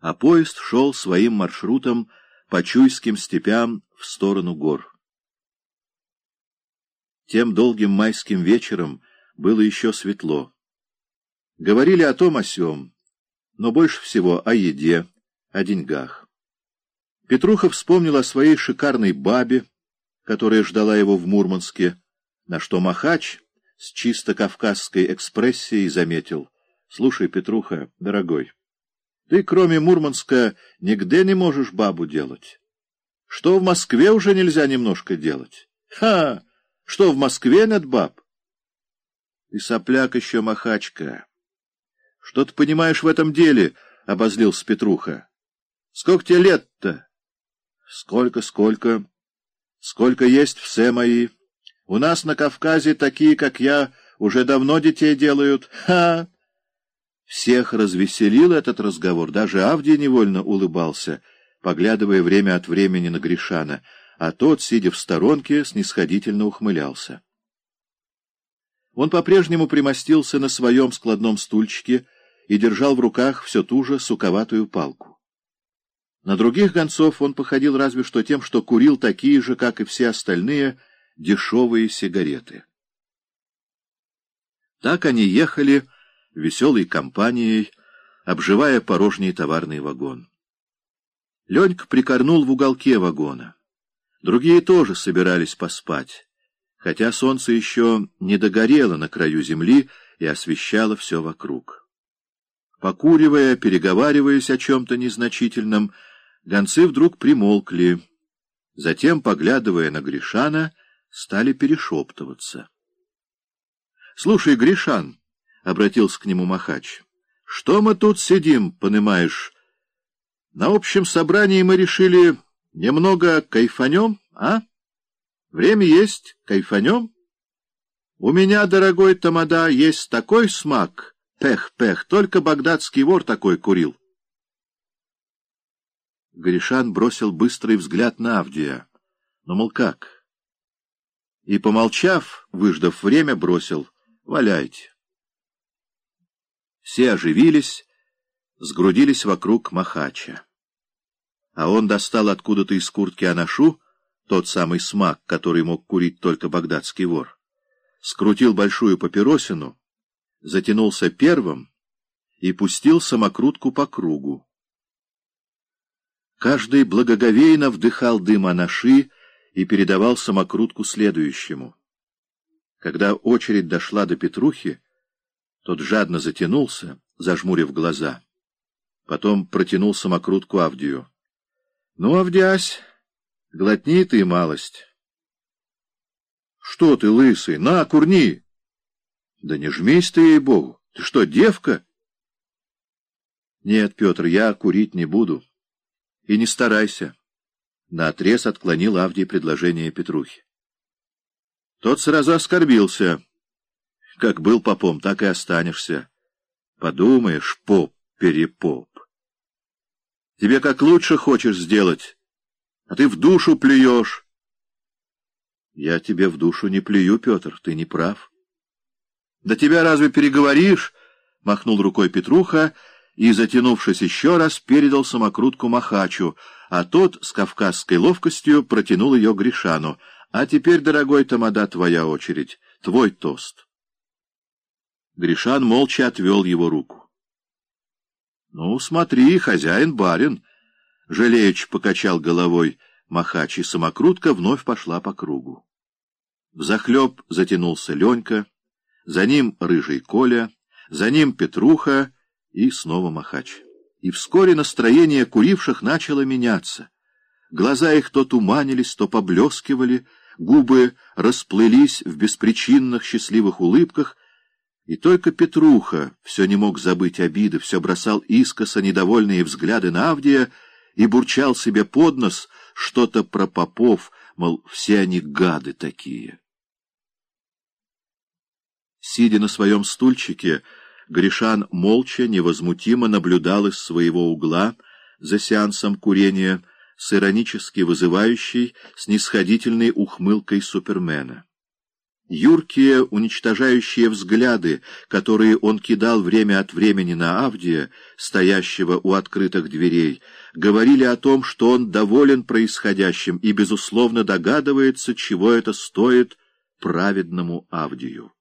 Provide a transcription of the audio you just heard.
а поезд шел своим маршрутом по Чуйским степям в сторону гор. Тем долгим майским вечером было еще светло. Говорили о том о сём, но больше всего о еде, о деньгах. Петруха вспомнил о своей шикарной бабе, которая ждала его в Мурманске, на что Махач с чисто кавказской экспрессией заметил. — Слушай, Петруха, дорогой, ты, кроме Мурманска, нигде не можешь бабу делать. Что в Москве уже нельзя немножко делать? Ха! Что в Москве нет баб? И сопляк еще махачка. Что ты понимаешь в этом деле? — обозлился Петруха. — Сколько тебе лет-то? — Сколько, сколько? Сколько есть все мои. У нас на Кавказе такие, как я, уже давно детей делают. Ха! Всех развеселил этот разговор, даже Авдий невольно улыбался, поглядывая время от времени на Гришана, а тот, сидя в сторонке, снисходительно ухмылялся. Он по-прежнему примостился на своем складном стульчике и держал в руках все ту же суковатую палку. На других гонцов он походил разве что тем, что курил такие же, как и все остальные, дешевые сигареты. Так они ехали веселой компанией, обживая порожний товарный вагон. Ленька прикорнул в уголке вагона. Другие тоже собирались поспать, хотя солнце еще не догорело на краю земли и освещало все вокруг. Покуривая, переговариваясь о чем-то незначительном, гонцы вдруг примолкли, затем, поглядывая на Гришана, стали перешептываться. — Слушай, Гришан, обратился к нему Махач. — Что мы тут сидим, понимаешь? На общем собрании мы решили немного кайфанем, а? Время есть, кайфанем. У меня, дорогой Тамада, есть такой смак, пех-пех, только багдадский вор такой курил. Гришан бросил быстрый взгляд на Авдия. Ну, мол, как? И, помолчав, выждав время, бросил. Валяйте. Все оживились, сгрудились вокруг Махача. А он достал откуда-то из куртки анашу, тот самый смак, который мог курить только багдадский вор, скрутил большую папиросину, затянулся первым и пустил самокрутку по кругу. Каждый благоговейно вдыхал дым анаши и передавал самокрутку следующему. Когда очередь дошла до Петрухи, тот жадно затянулся, зажмурив глаза. Потом протянул самокрутку Авдию. — Ну, Авдясь, глотни ты малость. — Что ты, лысый? На, курни! — Да не жмись ты, ей-богу! Ты что, девка? — Нет, Петр, я курить не буду. И не старайся. Наотрез отклонил Авдий предложение Петрухи. Тот сразу оскорбился — как был попом, так и останешься. Подумаешь, поп-перепоп. Тебе как лучше хочешь сделать, а ты в душу плюешь. Я тебе в душу не плюю, Петр, ты не прав. Да тебя разве переговоришь? Махнул рукой Петруха и, затянувшись еще раз, передал самокрутку Махачу, а тот с кавказской ловкостью протянул ее Гришану. А теперь, дорогой Тамада, твоя очередь, твой тост. Гришан молча отвел его руку. — Ну, смотри, хозяин-барин! — жалеючи покачал головой Махач, и самокрутка вновь пошла по кругу. Взахлеб затянулся Ленька, за ним рыжий Коля, за ним Петруха и снова Махач. И вскоре настроение куривших начало меняться. Глаза их то туманились, то поблескивали, губы расплылись в беспричинных счастливых улыбках — и только Петруха все не мог забыть обиды, все бросал искоса недовольные взгляды на Авдия и бурчал себе под нос что-то про попов, мол, все они гады такие. Сидя на своем стульчике, Гришан молча, невозмутимо наблюдал из своего угла за сеансом курения с иронически вызывающей, снисходительной ухмылкой Супермена. Юркие, уничтожающие взгляды, которые он кидал время от времени на Авдия, стоящего у открытых дверей, говорили о том, что он доволен происходящим и, безусловно, догадывается, чего это стоит праведному Авдию.